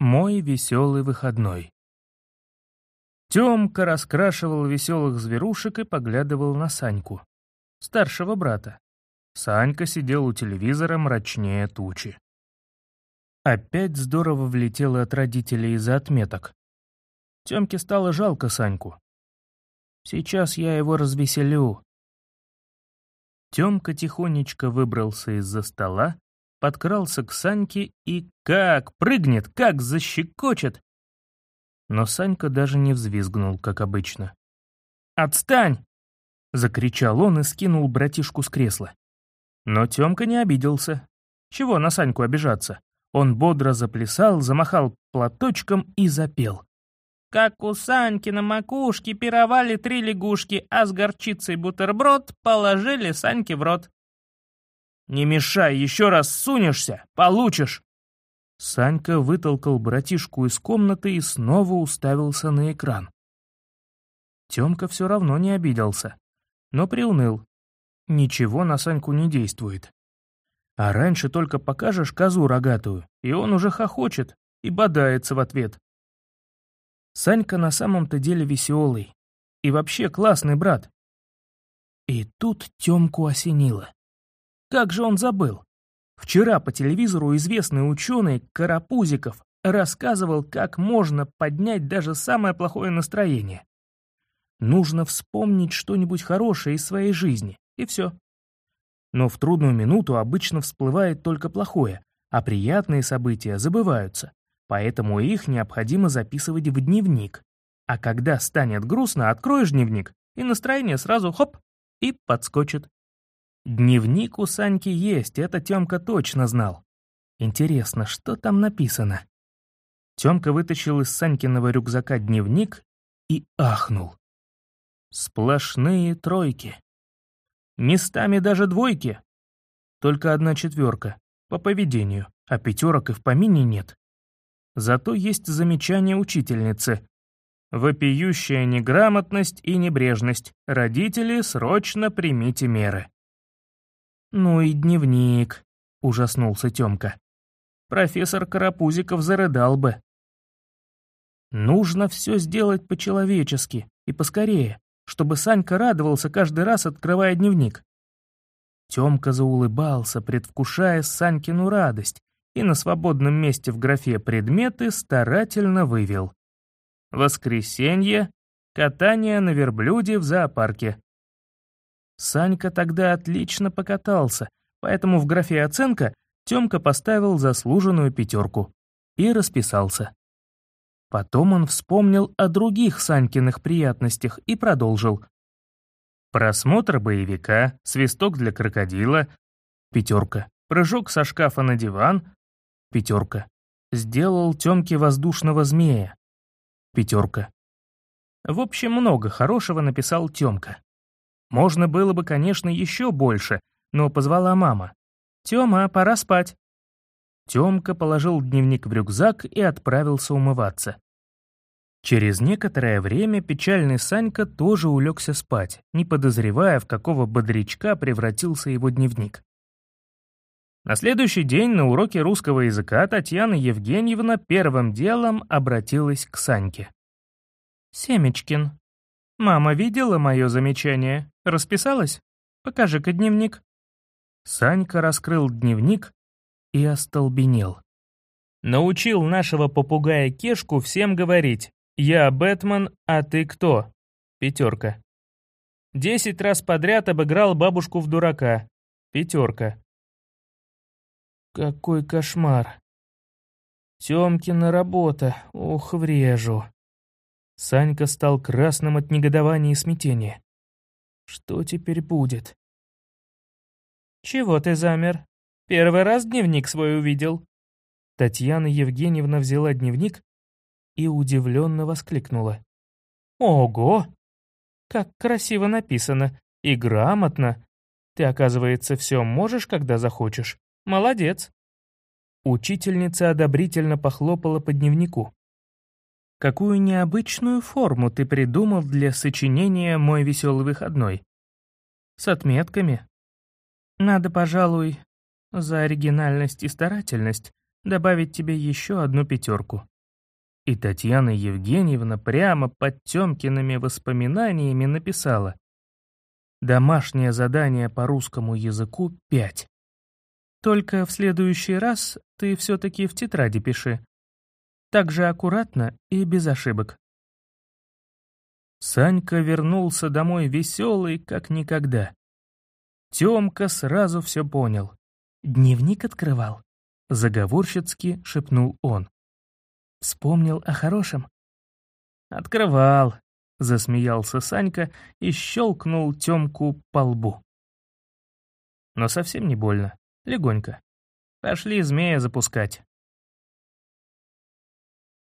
Мой веселый выходной. Тёмка раскрашивал веселых зверушек и поглядывал на Саньку, старшего брата. Санька сидел у телевизора мрачнее тучи. Опять здорово влетело от родителей из-за отметок. Тёмке стало жалко Саньку. Сейчас я его развеселю. Тёмка тихонечко выбрался из-за стола, подкрался к Саньке и как прыгнет, как защекочет. Но Санька даже не взвизгнул, как обычно. «Отстань!» — закричал он и скинул братишку с кресла. Но Тёмка не обиделся. Чего на Саньку обижаться? Он бодро заплясал, замахал платочком и запел. Как у Саньки на макушке пировали три лягушки, а с горчицей бутерброд положили Саньке в рот. «Не мешай, еще раз сунешься, получишь!» Санька вытолкал братишку из комнаты и снова уставился на экран. Тёмка все равно не обиделся, но приуныл. Ничего на Саньку не действует. А раньше только покажешь козу рогатую, и он уже хохочет и бодается в ответ. Санька на самом-то деле веселый и вообще классный брат. И тут Тёмку осенило. Как же он забыл? Вчера по телевизору известный ученый Карапузиков рассказывал, как можно поднять даже самое плохое настроение. Нужно вспомнить что-нибудь хорошее из своей жизни, и все. Но в трудную минуту обычно всплывает только плохое, а приятные события забываются, поэтому их необходимо записывать в дневник. А когда станет грустно, откроешь дневник, и настроение сразу хоп, и подскочит. Дневник у Саньки есть, это Тёмка точно знал. Интересно, что там написано? Тёмка вытащил из Санькиного рюкзака дневник и ахнул. Сплошные тройки. Местами даже двойки. Только одна четверка, по поведению, а пятерок и в помине нет. Зато есть замечание учительницы. Вопиющая неграмотность и небрежность. Родители, срочно примите меры. «Ну и дневник», — ужаснулся Тёмка. «Профессор Карапузиков зарыдал бы». «Нужно все сделать по-человечески и поскорее, чтобы Санька радовался каждый раз, открывая дневник». Тёмка заулыбался, предвкушая Санькину радость, и на свободном месте в графе «Предметы» старательно вывел. «Воскресенье. Катание на верблюде в зоопарке. Санька тогда отлично покатался, поэтому в графе «Оценка» Тёмка поставил заслуженную пятерку и расписался. Потом он вспомнил о других Санькиных приятностях и продолжил. Просмотр боевика, свисток для крокодила, пятерка. Прыжок со шкафа на диван, пятерка. Сделал Тёмке воздушного змея, пятерка. В общем, много хорошего написал Тёмка. Можно было бы, конечно, еще больше, но позвала мама. «Тёма, пора спать». Тёмка положил дневник в рюкзак и отправился умываться. Через некоторое время печальный Санька тоже улегся спать, не подозревая, в какого бодрячка превратился его дневник. На следующий день на уроке русского языка Татьяна Евгеньевна первым делом обратилась к Саньке. «Семечкин, мама видела мое замечание?» Расписалась? Покажи-ка дневник». Санька раскрыл дневник и остолбенел. Научил нашего попугая Кешку всем говорить «Я Бэтмен, а ты кто?» Пятерка. Десять раз подряд обыграл бабушку в дурака. Пятерка. Какой кошмар. Тёмкина работа, ух, врежу. Санька стал красным от негодования и смятения. Что теперь будет? «Чего ты замер? Первый раз дневник свой увидел?» Татьяна Евгеньевна взяла дневник и удивленно воскликнула. «Ого! Как красиво написано и грамотно. Ты, оказывается, все можешь, когда захочешь. Молодец!» Учительница одобрительно похлопала по дневнику. Какую необычную форму ты придумал для сочинения «Мой веселый выходной»? С отметками. Надо, пожалуй, за оригинальность и старательность добавить тебе еще одну пятерку. И Татьяна Евгеньевна прямо под Тёмкиными воспоминаниями написала «Домашнее задание по русскому языку 5. Только в следующий раз ты все-таки в тетради пиши. Так же аккуратно и без ошибок». Санька вернулся домой веселый, как никогда. Тёмка сразу все понял. «Дневник открывал», — заговорщицки шепнул он. «Вспомнил о хорошем?» «Открывал», — засмеялся Санька и щелкнул Тёмку по лбу. Но совсем не больно, легонько. Пошли змея запускать.